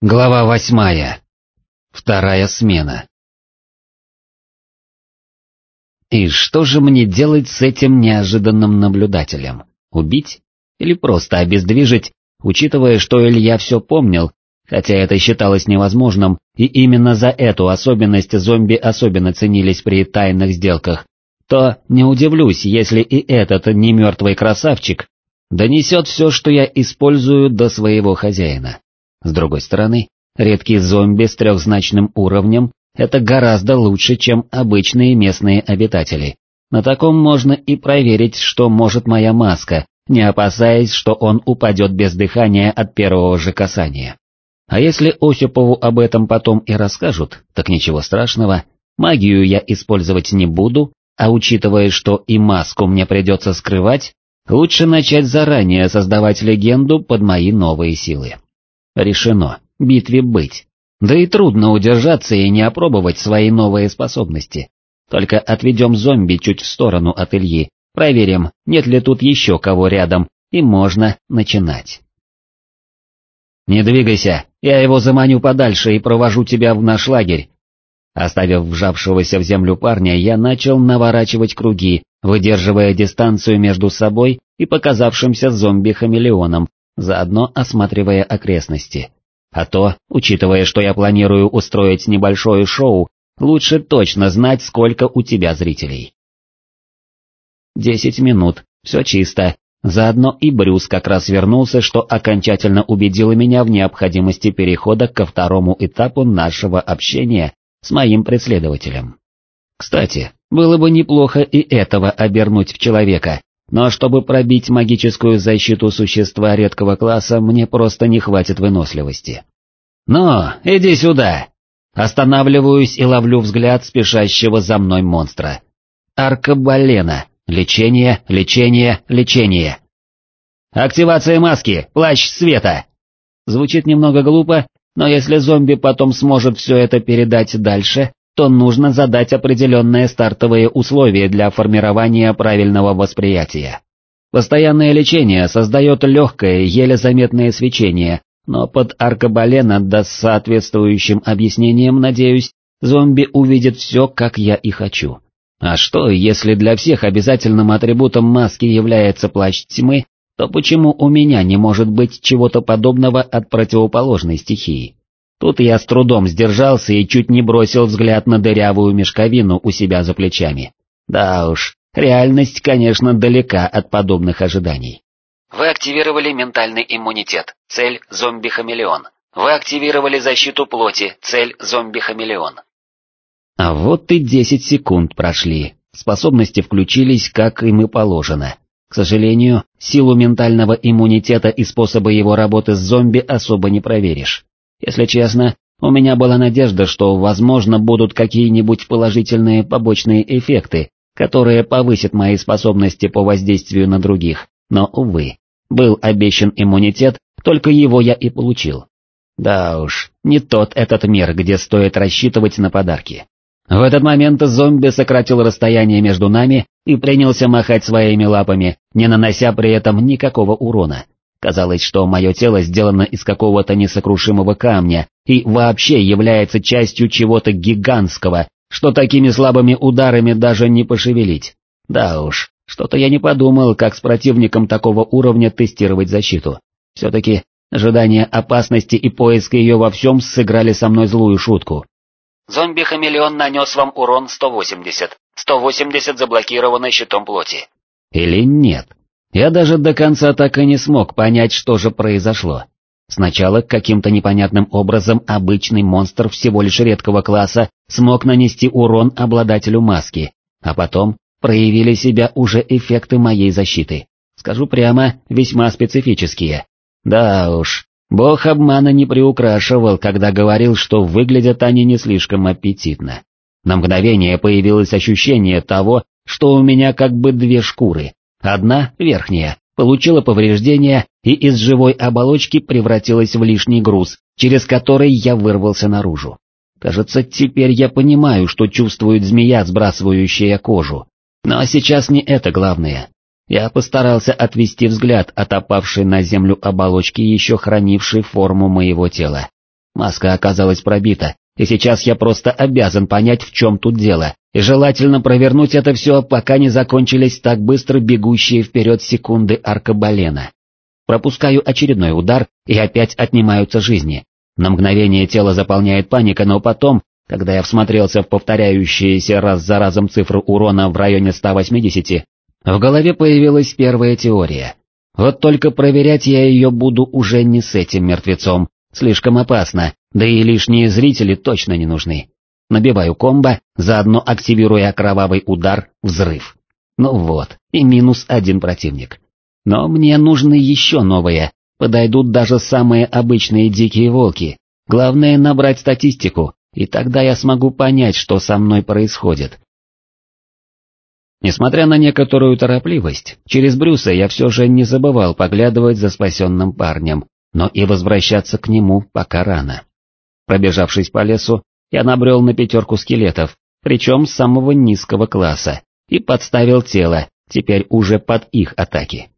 Глава восьмая. Вторая смена. И что же мне делать с этим неожиданным наблюдателем? Убить? Или просто обездвижить, учитывая, что Илья все помнил, хотя это считалось невозможным, и именно за эту особенность зомби особенно ценились при тайных сделках, то не удивлюсь, если и этот немертвый красавчик донесет все, что я использую до своего хозяина. С другой стороны, редкий зомби с трехзначным уровнем — это гораздо лучше, чем обычные местные обитатели. На таком можно и проверить, что может моя маска, не опасаясь, что он упадет без дыхания от первого же касания. А если Осипову об этом потом и расскажут, так ничего страшного, магию я использовать не буду, а учитывая, что и маску мне придется скрывать, лучше начать заранее создавать легенду под мои новые силы. Решено, битве быть. Да и трудно удержаться и не опробовать свои новые способности. Только отведем зомби чуть в сторону от Ильи, проверим, нет ли тут еще кого рядом, и можно начинать. «Не двигайся, я его заманю подальше и провожу тебя в наш лагерь». Оставив вжавшегося в землю парня, я начал наворачивать круги, выдерживая дистанцию между собой и показавшимся зомби-хамелеоном, заодно осматривая окрестности. А то, учитывая, что я планирую устроить небольшое шоу, лучше точно знать, сколько у тебя зрителей. Десять минут, все чисто, заодно и Брюс как раз вернулся, что окончательно убедило меня в необходимости перехода ко второму этапу нашего общения с моим преследователем. Кстати, было бы неплохо и этого обернуть в человека, но чтобы пробить магическую защиту существа редкого класса, мне просто не хватит выносливости. «Ну, иди сюда!» Останавливаюсь и ловлю взгляд спешащего за мной монстра. Аркабалена. Лечение, лечение, лечение. Активация маски, плащ света. Звучит немного глупо, но если зомби потом сможет все это передать дальше, то нужно задать определенные стартовые условия для формирования правильного восприятия. Постоянное лечение создает легкое, еле заметное свечение, но под аркабалена да с соответствующим объяснением, надеюсь, зомби увидит все, как я и хочу. А что, если для всех обязательным атрибутом маски является плащ тьмы, то почему у меня не может быть чего-то подобного от противоположной стихии? Тут я с трудом сдержался и чуть не бросил взгляд на дырявую мешковину у себя за плечами. Да уж, реальность, конечно, далека от подобных ожиданий. Вы активировали ментальный иммунитет, цель зомби-хамелеон. Вы активировали защиту плоти, цель зомби-хамелеон. А вот и десять секунд прошли, способности включились, как им и положено. К сожалению, силу ментального иммунитета и способы его работы с зомби особо не проверишь. Если честно, у меня была надежда, что, возможно, будут какие-нибудь положительные побочные эффекты, которые повысят мои способности по воздействию на других, но, увы, был обещан иммунитет, только его я и получил. Да уж, не тот этот мир, где стоит рассчитывать на подарки. В этот момент зомби сократил расстояние между нами и принялся махать своими лапами, не нанося при этом никакого урона. Казалось, что мое тело сделано из какого-то несокрушимого камня и вообще является частью чего-то гигантского, что такими слабыми ударами даже не пошевелить. Да уж, что-то я не подумал, как с противником такого уровня тестировать защиту. Все-таки ожидание опасности и поиск ее во всем сыграли со мной злую шутку. Зомби-хамелеон нанес вам урон 180, 180 заблокировано щитом плоти. Или нет? Я даже до конца так и не смог понять, что же произошло. Сначала каким-то непонятным образом обычный монстр всего лишь редкого класса смог нанести урон обладателю маски, а потом проявили себя уже эффекты моей защиты. Скажу прямо, весьма специфические. Да уж, бог обмана не приукрашивал, когда говорил, что выглядят они не слишком аппетитно. На мгновение появилось ощущение того, что у меня как бы две шкуры, Одна, верхняя, получила повреждения и из живой оболочки превратилась в лишний груз, через который я вырвался наружу. Кажется, теперь я понимаю, что чувствует змея, сбрасывающая кожу. Но сейчас не это главное. Я постарался отвести взгляд от опавшей на землю оболочки, еще хранившей форму моего тела. Маска оказалась пробита, и сейчас я просто обязан понять, в чем тут дело, и желательно провернуть это все, пока не закончились так быстро бегущие вперед секунды аркабалена. Пропускаю очередной удар, и опять отнимаются жизни. На мгновение тело заполняет паника, но потом, когда я всмотрелся в повторяющиеся раз за разом цифры урона в районе 180, в голове появилась первая теория. Вот только проверять я ее буду уже не с этим мертвецом, слишком опасно, да и лишние зрители точно не нужны. Набиваю комбо, заодно активируя кровавый удар, взрыв. Ну вот, и минус один противник. Но мне нужны еще новые, подойдут даже самые обычные дикие волки. Главное набрать статистику, и тогда я смогу понять, что со мной происходит. Несмотря на некоторую торопливость, через Брюса я все же не забывал поглядывать за спасенным парнем, но и возвращаться к нему пока рано. Пробежавшись по лесу, я набрел на пятерку скелетов, причем самого низкого класса, и подставил тело, теперь уже под их атаки.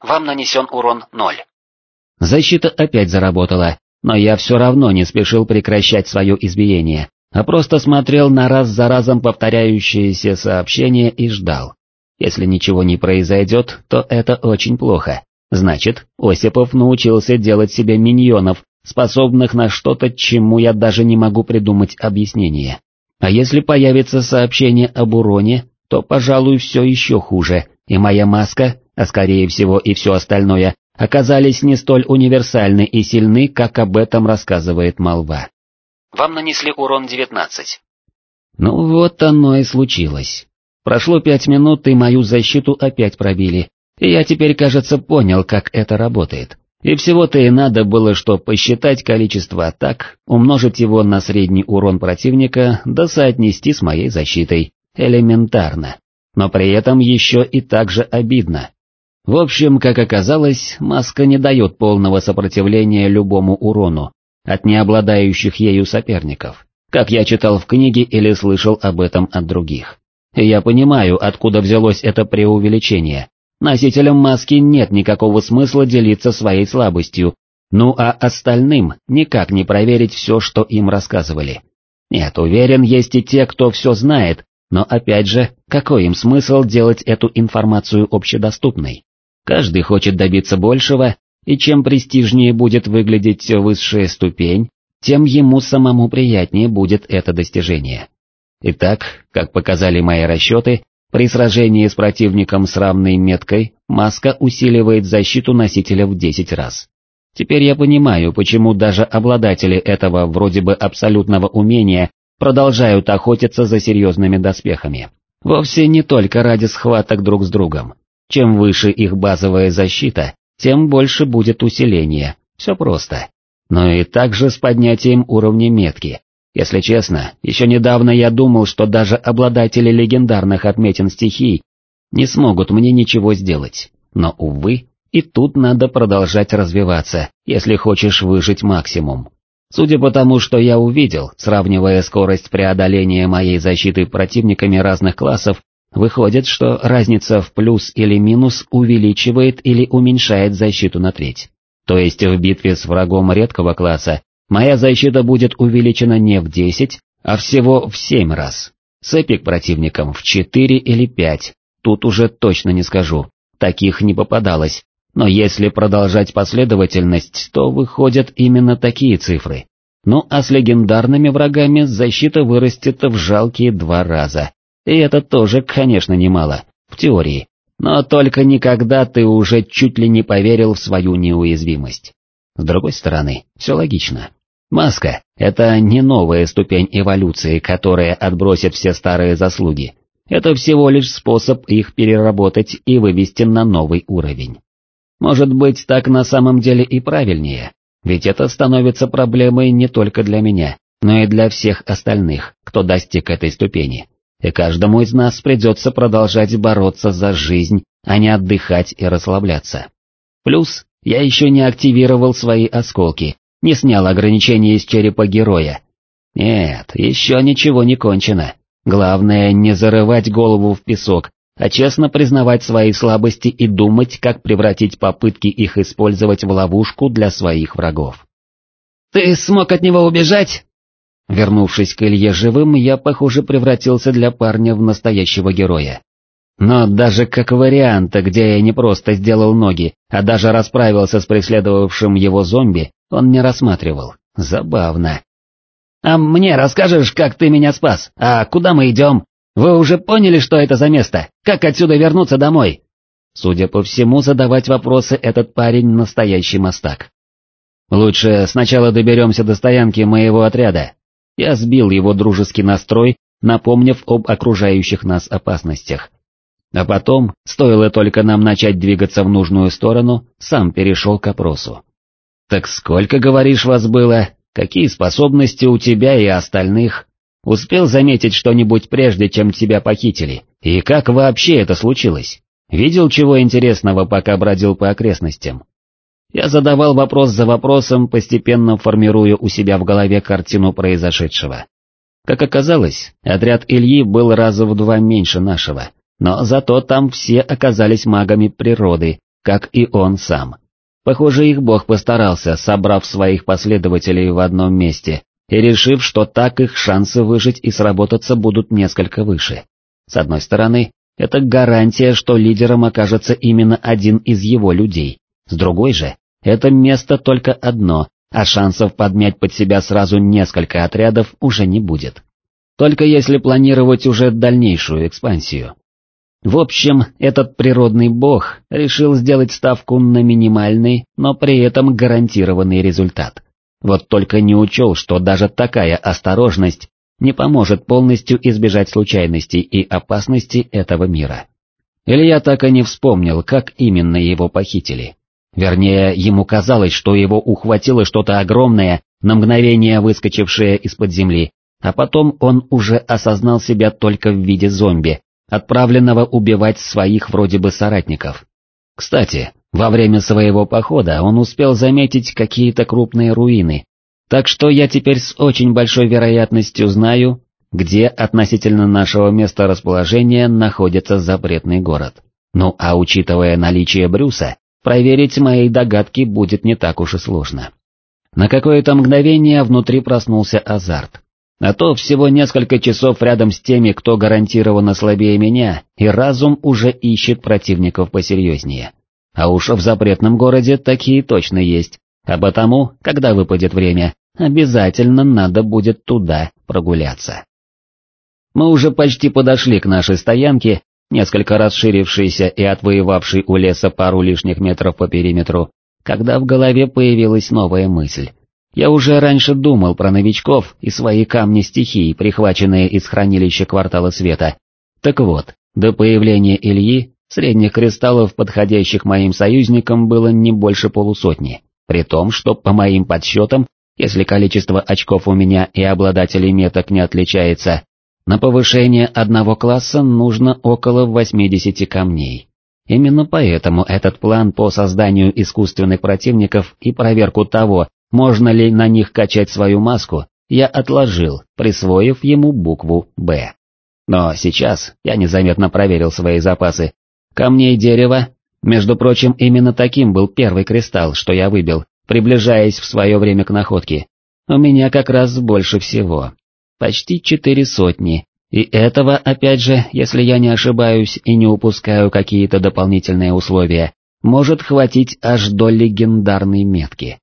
Вам нанесен урон ноль. Защита опять заработала, но я все равно не спешил прекращать свое избиение, а просто смотрел на раз за разом повторяющиеся сообщения и ждал. Если ничего не произойдет, то это очень плохо. Значит, Осипов научился делать себе миньонов, способных на что-то, чему я даже не могу придумать объяснение. А если появится сообщение об уроне, то, пожалуй, все еще хуже, и моя маска, а скорее всего и все остальное, оказались не столь универсальны и сильны, как об этом рассказывает молва. Вам нанесли урон 19. Ну вот оно и случилось. Прошло пять минут, и мою защиту опять пробили, и я теперь, кажется, понял, как это работает. И всего-то и надо было, что посчитать количество атак, умножить его на средний урон противника, да соотнести с моей защитой. Элементарно. Но при этом еще и так же обидно. В общем, как оказалось, маска не дает полного сопротивления любому урону от необладающих ею соперников, как я читал в книге или слышал об этом от других. И я понимаю, откуда взялось это преувеличение, Носителям маски нет никакого смысла делиться своей слабостью, ну а остальным никак не проверить все, что им рассказывали. Нет, уверен, есть и те, кто все знает, но опять же, какой им смысл делать эту информацию общедоступной? Каждый хочет добиться большего, и чем престижнее будет выглядеть высшая ступень, тем ему самому приятнее будет это достижение. Итак, как показали мои расчеты, при сражении с противником с равной меткой, маска усиливает защиту носителя в 10 раз. Теперь я понимаю, почему даже обладатели этого вроде бы абсолютного умения продолжают охотиться за серьезными доспехами. Вовсе не только ради схваток друг с другом. Чем выше их базовая защита, тем больше будет усиление, все просто. Но и также с поднятием уровня метки, если честно, еще недавно я думал, что даже обладатели легендарных отметин стихий не смогут мне ничего сделать, но, увы, и тут надо продолжать развиваться, если хочешь выжить максимум. Судя по тому, что я увидел, сравнивая скорость преодоления моей защиты противниками разных классов, выходит, что разница в плюс или минус увеличивает или уменьшает защиту на треть. То есть в битве с врагом редкого класса моя защита будет увеличена не в 10, а всего в 7 раз. С эпик противником в 4 или 5, тут уже точно не скажу, таких не попадалось, но если продолжать последовательность, то выходят именно такие цифры. Ну а с легендарными врагами защита вырастет в жалкие два раза. И это тоже, конечно, немало, в теории. Но только никогда ты уже чуть ли не поверил в свою неуязвимость. С другой стороны, все логично. Маска — это не новая ступень эволюции, которая отбросит все старые заслуги. Это всего лишь способ их переработать и вывести на новый уровень. Может быть, так на самом деле и правильнее, ведь это становится проблемой не только для меня, но и для всех остальных, кто достиг этой ступени. И каждому из нас придется продолжать бороться за жизнь, а не отдыхать и расслабляться. Плюс, я еще не активировал свои осколки, не снял ограничения из черепа героя. Нет, еще ничего не кончено. Главное не зарывать голову в песок, а честно признавать свои слабости и думать, как превратить попытки их использовать в ловушку для своих врагов. Ты смог от него убежать?» Вернувшись к Илье живым, я, похоже, превратился для парня в настоящего героя. Но даже как варианта, где я не просто сделал ноги, а даже расправился с преследовавшим его зомби, он не рассматривал. Забавно. «А мне расскажешь, как ты меня спас? А куда мы идем? Вы уже поняли, что это за место? Как отсюда вернуться домой?» Судя по всему, задавать вопросы этот парень настоящий мастак. «Лучше сначала доберемся до стоянки моего отряда». Я сбил его дружеский настрой, напомнив об окружающих нас опасностях. А потом, стоило только нам начать двигаться в нужную сторону, сам перешел к опросу. «Так сколько, говоришь, вас было? Какие способности у тебя и остальных? Успел заметить что-нибудь прежде, чем тебя похитили? И как вообще это случилось? Видел чего интересного, пока бродил по окрестностям?» Я задавал вопрос за вопросом, постепенно формируя у себя в голове картину произошедшего. Как оказалось, отряд Ильи был раза в два меньше нашего, но зато там все оказались магами природы, как и он сам. Похоже, их бог постарался, собрав своих последователей в одном месте, и решив, что так их шансы выжить и сработаться будут несколько выше. С одной стороны, это гарантия, что лидером окажется именно один из его людей, с другой же, это место только одно, а шансов подмять под себя сразу несколько отрядов уже не будет. Только если планировать уже дальнейшую экспансию. В общем, этот природный бог решил сделать ставку на минимальный, но при этом гарантированный результат. Вот только не учел, что даже такая осторожность не поможет полностью избежать случайностей и опасностей этого мира. Илья так и не вспомнил, как именно его похитили. Вернее, ему казалось, что его ухватило что-то огромное, на мгновение выскочившее из-под земли, а потом он уже осознал себя только в виде зомби, отправленного убивать своих вроде бы соратников. Кстати, во время своего похода он успел заметить какие-то крупные руины, так что я теперь с очень большой вероятностью знаю, где относительно нашего места расположения находится запретный город. Ну а учитывая наличие Брюса, проверить мои догадки будет не так уж и сложно. На какое-то мгновение внутри проснулся азарт. А то всего несколько часов рядом с теми, кто гарантированно слабее меня, и разум уже ищет противников посерьезнее. А уж в запретном городе такие точно есть, а потому, когда выпадет время, обязательно надо будет туда прогуляться. Мы уже почти подошли к нашей стоянке, несколько расширившейся и отвоевавшей у леса пару лишних метров по периметру, когда в голове появилась новая мысль. Я уже раньше думал про новичков и свои камни стихий, прихваченные из хранилища квартала света. Так вот, до появления Ильи, средних кристаллов, подходящих моим союзникам, было не больше полусотни, при том, что, по моим подсчетам, если количество очков у меня и обладателей меток не отличается, на повышение одного класса нужно около 80 камней. Именно поэтому этот план по созданию искусственных противников и проверку того, можно ли на них качать свою маску, я отложил, присвоив ему букву «Б». Но сейчас я незаметно проверил свои запасы. Камней дерева, между прочим, именно таким был первый кристалл, что я выбил, приближаясь в свое время к находке. У меня как раз больше всего. Почти четыре сотни, и этого, опять же, если я не ошибаюсь и не упускаю какие-то дополнительные условия, может хватить аж до легендарной метки.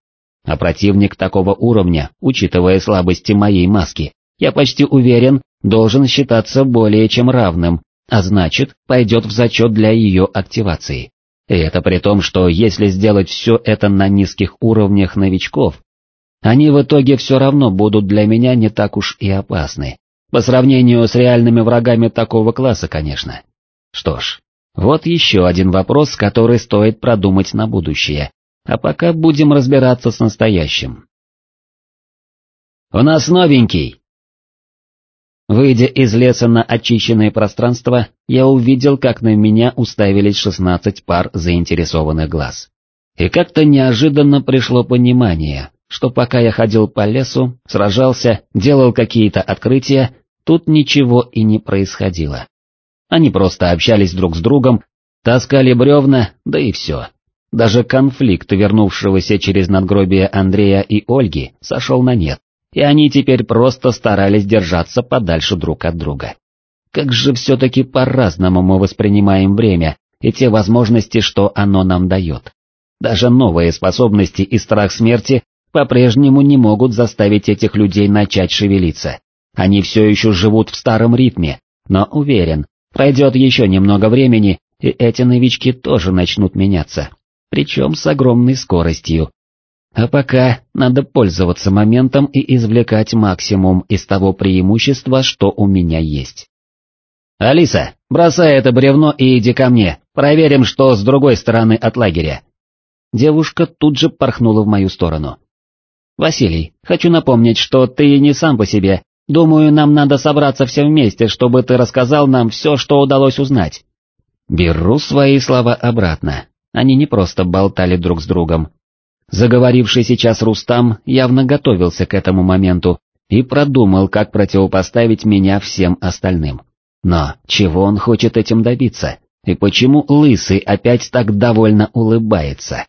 А противник такого уровня, учитывая слабости моей маски, я почти уверен, должен считаться более чем равным, а значит, пойдет в зачет для ее активации. И это при том, что если сделать все это на низких уровнях новичков, они в итоге все равно будут для меня не так уж и опасны. По сравнению с реальными врагами такого класса, конечно. Что ж, вот еще один вопрос, который стоит продумать на будущее, а пока будем разбираться с настоящим. «У нас новенький!» Выйдя из леса на очищенное пространство, я увидел, как на меня уставились шестнадцать пар заинтересованных глаз. И как-то неожиданно пришло понимание, что пока я ходил по лесу, сражался, делал какие-то открытия, тут ничего и не происходило. Они просто общались друг с другом, таскали бревна, да и все. Даже конфликт вернувшегося через надгробие Андрея и Ольги сошел на нет, и они теперь просто старались держаться подальше друг от друга. Как же все-таки по-разному мы воспринимаем время и те возможности, что оно нам дает. Даже новые способности и страх смерти по-прежнему не могут заставить этих людей начать шевелиться. Они все еще живут в старом ритме, но уверен, пройдет еще немного времени, и эти новички тоже начнут меняться, причем с огромной скоростью. А пока надо пользоваться моментом и извлекать максимум из того преимущества, что у меня есть. «Алиса, бросай это бревно и иди ко мне, проверим, что с другой стороны от лагеря». Девушка тут же порхнула в мою сторону. «Василий, хочу напомнить, что ты не сам по себе. Думаю, нам надо собраться все вместе, чтобы ты рассказал нам все, что удалось узнать». Беру свои слова обратно. Они не просто болтали друг с другом. Заговоривший сейчас Рустам явно готовился к этому моменту и продумал, как противопоставить меня всем остальным. Но чего он хочет этим добиться? И почему Лысый опять так довольно улыбается?